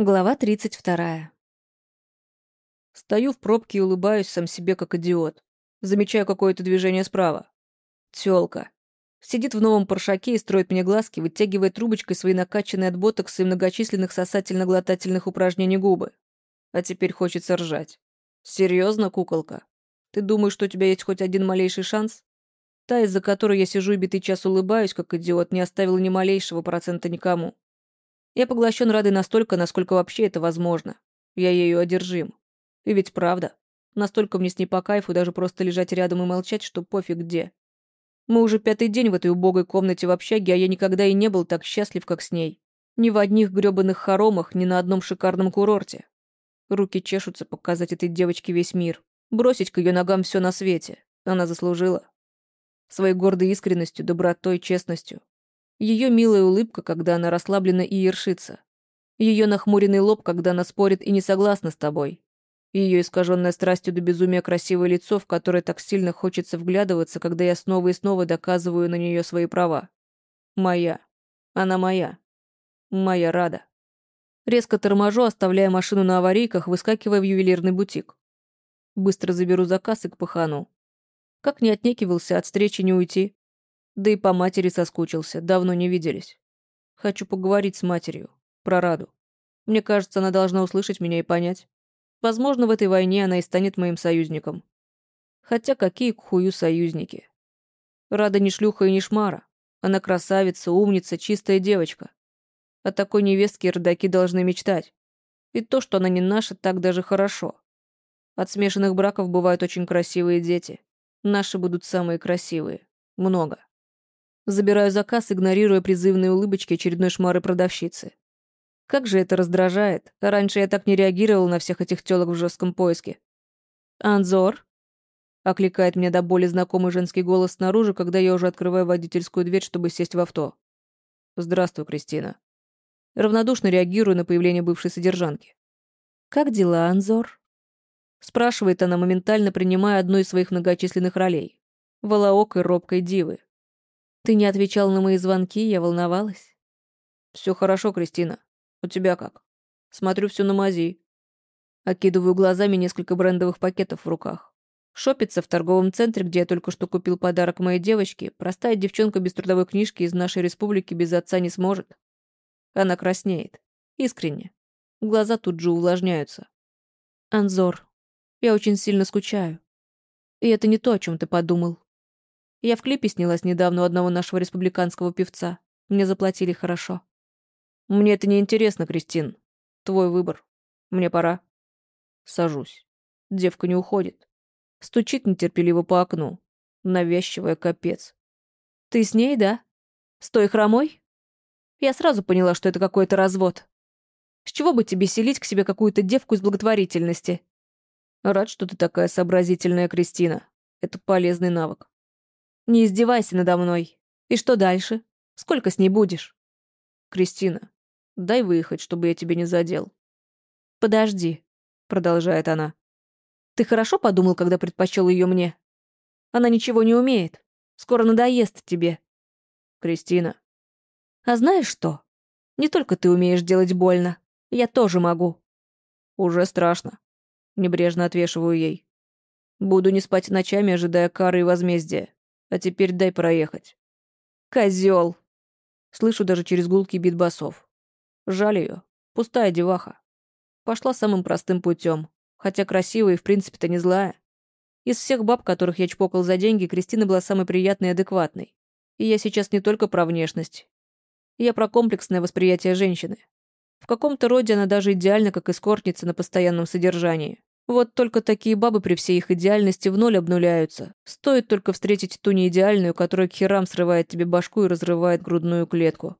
Глава 32. Стою в пробке и улыбаюсь сам себе как идиот. Замечаю какое-то движение справа. Тёлка. Сидит в новом паршаке и строит мне глазки, вытягивает трубочкой свои накачанные от ботокса и многочисленных сосательно-глотательных упражнений губы. А теперь хочется ржать. Серьезно, куколка? Ты думаешь, что у тебя есть хоть один малейший шанс? Та, из-за которой я сижу и битый час улыбаюсь, как идиот, не оставила ни малейшего процента никому. Я поглощен Радой настолько, насколько вообще это возможно. Я ею одержим. И ведь правда. Настолько мне с ней по кайфу даже просто лежать рядом и молчать, что пофиг где. Мы уже пятый день в этой убогой комнате в общаге, а я никогда и не был так счастлив, как с ней. Ни в одних грёбаных хоромах, ни на одном шикарном курорте. Руки чешутся показать этой девочке весь мир. Бросить к ее ногам все на свете. Она заслужила. Своей гордой искренностью, добротой, честностью. Ее милая улыбка, когда она расслаблена и ершится. Ее нахмуренный лоб, когда она спорит и не согласна с тобой. Ее искаженное страстью до безумия красивое лицо, в которое так сильно хочется вглядываться, когда я снова и снова доказываю на нее свои права. Моя. Она моя. Моя Рада. Резко торможу, оставляя машину на аварийках, выскакивая в ювелирный бутик. Быстро заберу заказ и к пахану. Как не отнекивался, от встречи не уйти. Да и по матери соскучился, давно не виделись. Хочу поговорить с матерью. Про Раду. Мне кажется, она должна услышать меня и понять. Возможно, в этой войне она и станет моим союзником. Хотя какие к хую союзники? Рада не шлюха и не шмара. Она красавица, умница, чистая девочка. О такой невестке родаки должны мечтать. И то, что она не наша, так даже хорошо. От смешанных браков бывают очень красивые дети. Наши будут самые красивые. Много. Забираю заказ, игнорируя призывные улыбочки очередной шмары продавщицы. Как же это раздражает. Раньше я так не реагировал на всех этих тёлок в жестком поиске. «Анзор?» — окликает меня до боли знакомый женский голос снаружи, когда я уже открываю водительскую дверь, чтобы сесть в авто. «Здравствуй, Кристина». Равнодушно реагирую на появление бывшей содержанки. «Как дела, Анзор?» Спрашивает она, моментально принимая одну из своих многочисленных ролей. Волоокой робкой дивы. Ты не отвечал на мои звонки, я волновалась. Все хорошо, Кристина. У тебя как? Смотрю все на мази. Окидываю глазами несколько брендовых пакетов в руках. Шопится в торговом центре, где я только что купил подарок моей девочке, простая девчонка без трудовой книжки из нашей республики без отца не сможет. Она краснеет. Искренне. Глаза тут же увлажняются. Анзор, я очень сильно скучаю. И это не то, о чем ты подумал. Я в клипе снялась недавно у одного нашего республиканского певца. Мне заплатили хорошо. Мне это не интересно, Кристин. Твой выбор. Мне пора. Сажусь. Девка не уходит. Стучит нетерпеливо по окну. Навязчивая капец. Ты с ней, да? С той хромой? Я сразу поняла, что это какой-то развод. С чего бы тебе селить к себе какую-то девку из благотворительности? Рад, что ты такая сообразительная, Кристина. Это полезный навык. Не издевайся надо мной. И что дальше? Сколько с ней будешь? Кристина, дай выехать, чтобы я тебя не задел. Подожди, продолжает она. Ты хорошо подумал, когда предпочел ее мне? Она ничего не умеет. Скоро надоест тебе. Кристина. А знаешь что? Не только ты умеешь делать больно. Я тоже могу. Уже страшно. Небрежно отвешиваю ей. Буду не спать ночами, ожидая кары и возмездия. А теперь дай проехать. Козел! Слышу даже через гулкий бит басов. Жаль ее. Пустая деваха. Пошла самым простым путем, хотя красивая и в принципе-то не злая. Из всех баб, которых я чпокал за деньги, Кристина была самой приятной и адекватной. И я сейчас не только про внешность. Я про комплексное восприятие женщины. В каком-то роде она даже идеальна, как эскортница на постоянном содержании. Вот только такие бабы при всей их идеальности в ноль обнуляются. Стоит только встретить ту неидеальную, которая к херам срывает тебе башку и разрывает грудную клетку.